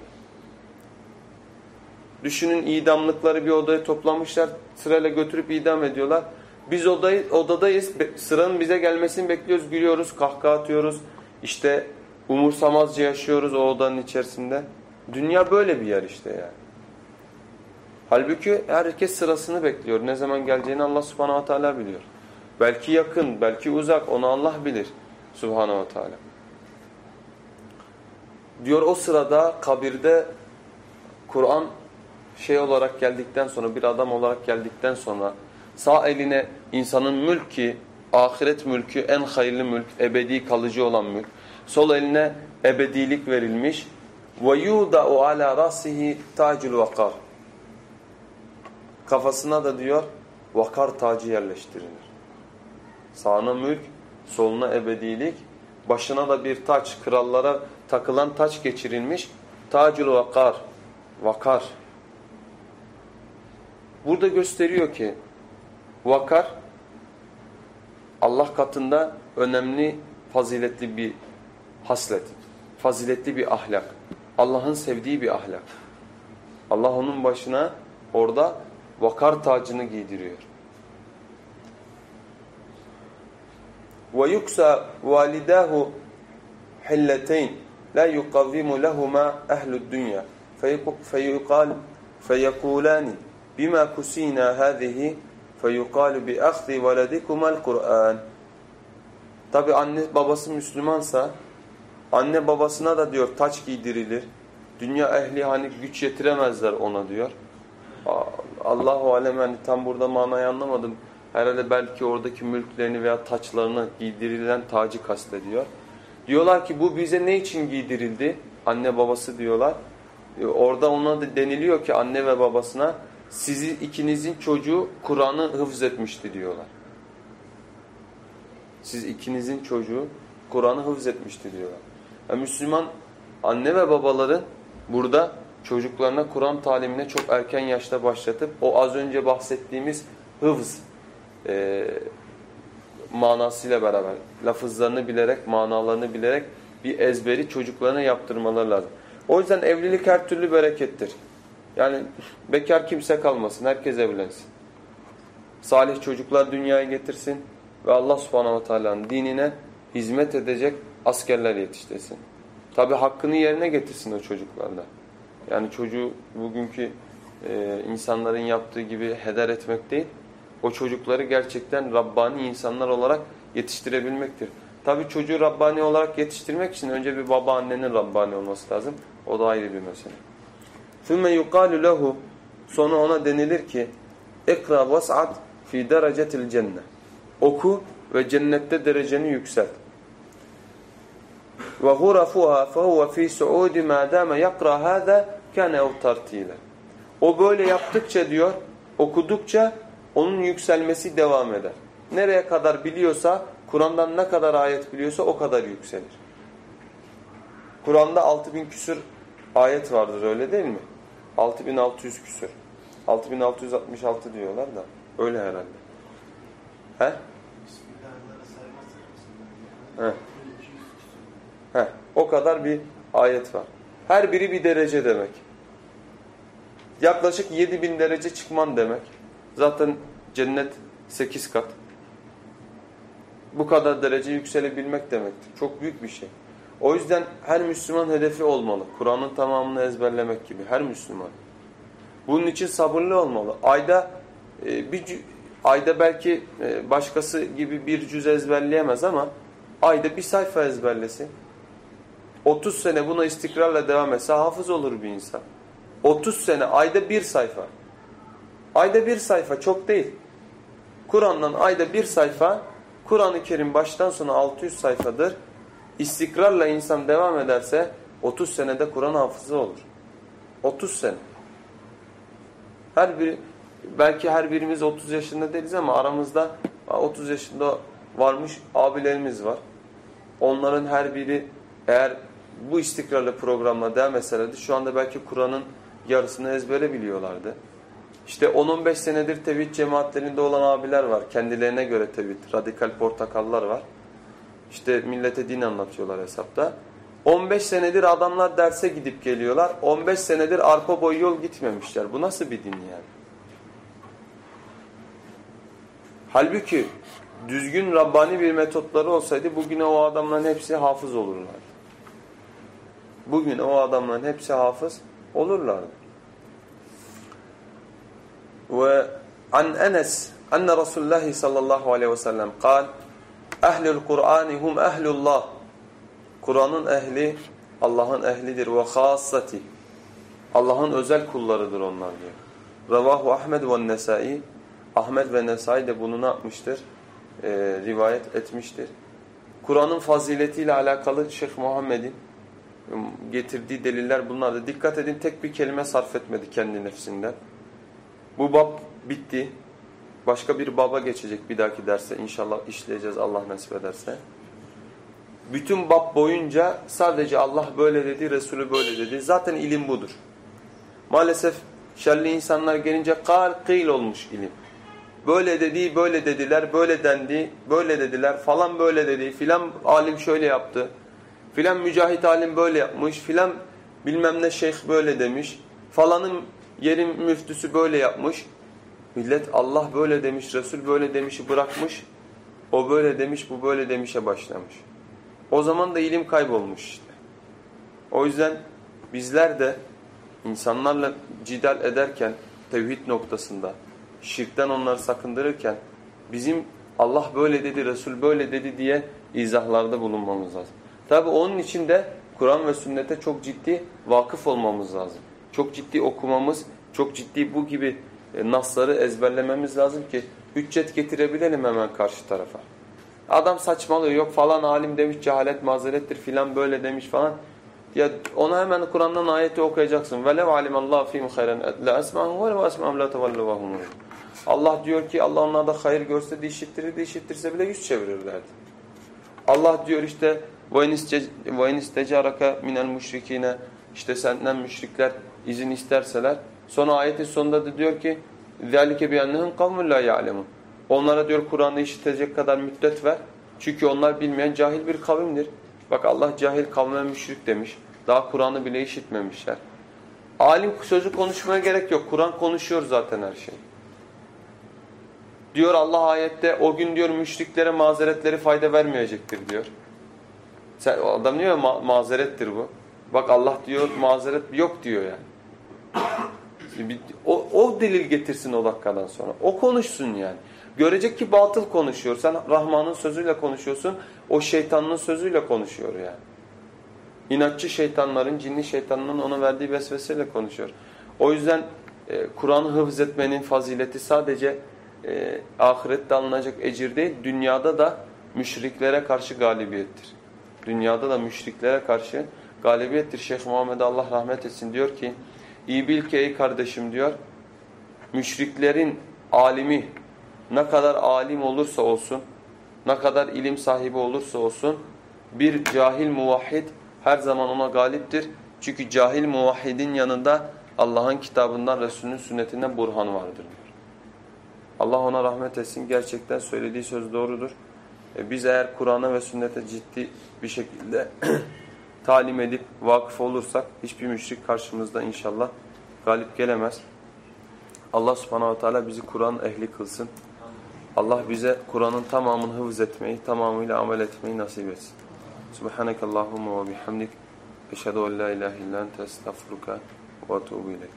Düşünün idamlıkları bir odaya toplamışlar. Sırayla götürüp idam ediyorlar. Biz odayı, odadayız. Sıranın bize gelmesini bekliyoruz. Gülüyoruz, kahkaha atıyoruz. İşte umursamazca yaşıyoruz o odanın içerisinde. Dünya böyle bir yer işte yani. Halbuki herkes sırasını bekliyor. Ne zaman geleceğini Allah subhanahu teala biliyor. Belki yakın, belki uzak. Onu Allah bilir subhanahu teala. Diyor o sırada kabirde Kur'an şey olarak geldikten sonra bir adam olarak geldikten sonra sağ eline insanın mülki, ahiret mülkü en hayırlı mülk, ebedi kalıcı olan mülk. Sol eline ebedilik verilmiş. Ve yuda'u ala rasihi tacul vakar. Kafasına da diyor vakar tacı yerleştirilir. Sağına mülk, soluna ebedilik, başına da bir taç, krallara takılan taç geçirilmiş. Tacul vakar, vakar. Burada gösteriyor ki vakar Allah katında önemli, faziletli bir haslet, faziletli bir ahlak. Allah'ın sevdiği bir ahlak. Allah onun başına orada vakar tacını giydiriyor. وَيُكْسَى وَالِدَاهُ حِلَّتَيْنِ لَا يُقَوِّمُ لَهُمَا اَهْلُ الدُّنْيَا فيقال فيقولان بما كسينا هذه فيقال بأخذ ولدكما القرآن Tabi anne babası Müslümansa anne babasına da diyor taç giydirilir. Dünya ehli hani güç yetiremezler ona diyor. Allahu alem yani tam burada manayı anlamadım. Herhalde belki oradaki mülklerini veya taçlarını giydirilen tacı kastediyor. Diyorlar ki bu bize ne için giydirildi? Anne babası diyorlar. E, orada ona da deniliyor ki anne ve babasına sizi ikinizin çocuğu Kur'an'ı hıfz etmişti diyorlar. Siz ikinizin çocuğu Kur'an'ı hıfz etmişti diyorlar. Yani Müslüman anne ve babaların burada çocuklarına Kur'an talimine çok erken yaşta başlatıp o az önce bahsettiğimiz hıfz e, manasıyla beraber lafızlarını bilerek, manalarını bilerek bir ezberi çocuklarına yaptırmaları lazım. O yüzden evlilik her türlü berekettir. Yani bekar kimse kalmasın, herkes evlensin. Salih çocuklar dünyaya getirsin ve Allah subhanahu teala'nın dinine hizmet edecek askerler yetiştirsin. Tabi hakkını yerine getirsin o çocuklarla. Yani çocuğu bugünkü e, insanların yaptığı gibi heder etmek değil, o çocukları gerçekten Rabbani insanlar olarak yetiştirebilmektir. Tabi çocuğu Rabbani olarak yetiştirmek için önce bir baba annenin Rabbani olması lazım. O da ayrı bir mesele. ثُمَّ يُقَالُ لَهُ Sonra ona denilir ki اِقْرَى وَاسْعَدْ فِي دَرَجَةِ الْجَنَّةِ Oku ve cennette dereceni yükselt. وَغُرَفُهَا فَهُوَ فِي سُعُودِ مَا دَامَ يَقْرَى هَذَا كَانَ اَوْ تَرْتِيلًا O böyle yaptıkça diyor, okudukça onun yükselmesi devam eder. Nereye kadar biliyorsa, Kur'an'dan ne kadar ayet biliyorsa o kadar yükselir. Kur'an'da 6000 küsür ayet vardır öyle değil mi? 6600 küsür. 6666 diyorlar da öyle herhalde. He? He. He. O kadar bir ayet var. Her biri bir derece demek. Yaklaşık 7000 derece çıkman demek. Zaten cennet 8 kat. Bu kadar derece yükselebilmek demektir. Çok büyük bir şey. O yüzden her Müslüman hedefi olmalı. Kur'an'ın tamamını ezberlemek gibi. Her Müslüman. Bunun için sabırlı olmalı. Ayda e, bir ayda belki e, başkası gibi bir cüz ezberleyemez ama ayda bir sayfa ezberlesin. 30 sene buna istikrarla devam etse hafız olur bir insan. 30 sene ayda bir sayfa. Ayda bir sayfa çok değil. Kur'an'dan ayda bir sayfa, Kur'an-ı Kerim baştan sona 600 sayfadır. İstikrarla insan devam ederse 30 senede Kur'an hafızı olur. 30 sene. Her biri, belki her birimiz 30 yaşında değiliz ama aramızda 30 yaşında varmış abilerimiz var. Onların her biri eğer bu istikrarlı programla devam etselerdi şu anda belki Kur'an'ın yarısını ezbere biliyorlardı. İşte 10-15 senedir tevhid cemaatlerinde olan abiler var. Kendilerine göre tevhid, radikal portakallar var. İşte millete din anlatıyorlar hesapta. 15 senedir adamlar derse gidip geliyorlar. 15 senedir arpa boyu yol gitmemişler. Bu nasıl bir din yani? Halbuki düzgün Rabbani bir metotları olsaydı bugüne o adamların hepsi hafız olurlar. Bugün o adamların hepsi hafız olurlardı. Ve an Enes enne Resulullah sallallahu aleyhi ve sellem kal Ehlül Kur'ani hum ehlullah Kur'an'ın ehli Allah'ın ehlidir ve hassati Allah'ın özel kullarıdır onlar diyor. Ravahu Ahmed ve Nesai Ahmed ve Nesai de bunu ne yapmıştır? Ee, rivayet etmiştir. Kur'an'ın faziletiyle alakalı Şeyh Muhammed'in getirdiği deliller bunlardı. Dikkat edin tek bir kelime sarf etmedi kendi nefsinden. Bu bab bitti. Başka bir baba geçecek bir dahaki derse inşallah işleyeceğiz Allah nasip ederse. Bütün bab boyunca sadece Allah böyle dedi, Resulü böyle dedi. Zaten ilim budur. Maalesef şerli insanlar gelince kal kıyıl olmuş ilim. Böyle dedi, böyle dediler, böyle dendi, böyle dediler, falan böyle dedi, filan alim şöyle yaptı. Filan mücahit alim böyle yapmış, filan bilmem ne şeyh böyle demiş. Falanın yerin müftüsü böyle yapmış. Millet Allah böyle demiş, Resul böyle demişi bırakmış. O böyle demiş, bu böyle demişe başlamış. O zaman da ilim kaybolmuş işte. O yüzden bizler de insanlarla cidal ederken tevhid noktasında şirkten onları sakındırırken bizim Allah böyle dedi, Resul böyle dedi diye izahlarda bulunmamız lazım. Tabi onun için de Kur'an ve sünnete çok ciddi vakıf olmamız lazım. Çok ciddi okumamız, çok ciddi bu gibi e, nasları ezberlememiz lazım ki hüccet getirebilelim hemen karşı tarafa. Adam saçmalıyor yok falan alim demiş cehalet mazerettir filan böyle demiş falan. Ya ona hemen Kur'an'dan ayeti okuyacaksın. Velev alimallahu fihim hayran la esma'hum ve lev esma'hum la tevallu ve hum Allah diyor ki Allah onlarda hayır görse de işittirir de işittirse bile yüz çevirirlerdi. Allah diyor işte وَاِنْ اِسْتَجَارَكَ مِنَ الْمُشْرِك۪ينَ işte senden müşrikler izin isterseler. Sonra ayetin sonunda da diyor ki ذَٰلِكَ بِيَنَّهُمْ قَوْمٌ لَا يَعْلَمُونَ Onlara diyor Kur'an'ı işitecek kadar müddet ver. Çünkü onlar bilmeyen cahil bir kavimdir. Bak Allah cahil kavme müşrik demiş. Daha Kur'an'ı bile işitmemişler. Alim sözü konuşmaya gerek yok. Kur'an konuşuyor zaten her şey. Diyor Allah ayette o gün diyor müşriklere mazeretleri fayda vermeyecektir diyor. Sen, adam diyor ma mazerettir bu. Bak Allah diyor mazeret yok diyor yani. O, o delil getirsin o dakikadan sonra. O konuşsun yani. Görecek ki batıl konuşuyor. Sen Rahman'ın sözüyle konuşuyorsun. O şeytanın sözüyle konuşuyor yani. İnatçı şeytanların, cinli şeytanların ona verdiği vesveseyle konuşuyor. O yüzden e, Kur'an'ı hıfz etmenin fazileti sadece e, ahirette alınacak ecir değil, dünyada da müşriklere karşı galibiyettir. Dünyada da müşriklere karşı galibiyettir. Şeyh Muhammed Allah rahmet etsin diyor ki, iyi bil ki ey kardeşim diyor, müşriklerin alimi ne kadar alim olursa olsun, ne kadar ilim sahibi olursa olsun, bir cahil muvahhid her zaman ona galiptir. Çünkü cahil muvahhidin yanında Allah'ın kitabından, Resulünün sünnetinden burhan vardır. Allah ona rahmet etsin. Gerçekten söylediği söz doğrudur. E biz eğer Kur'an'a ve sünnete ciddi bir şekilde [clears throat] talim edip vakıf olursak hiçbir müşrik karşımızda inşallah galip gelemez. Allah subhanahu teala bizi Kur'an ehli kılsın. Allah bize Kur'an'ın tamamını hıfz etmeyi, tamamıyla amel etmeyi nasip etsin. Subhanakallahumma ve bihamdik. Eşhedü en la ilahe illa ente estağfiruka ve etûbü ileyk.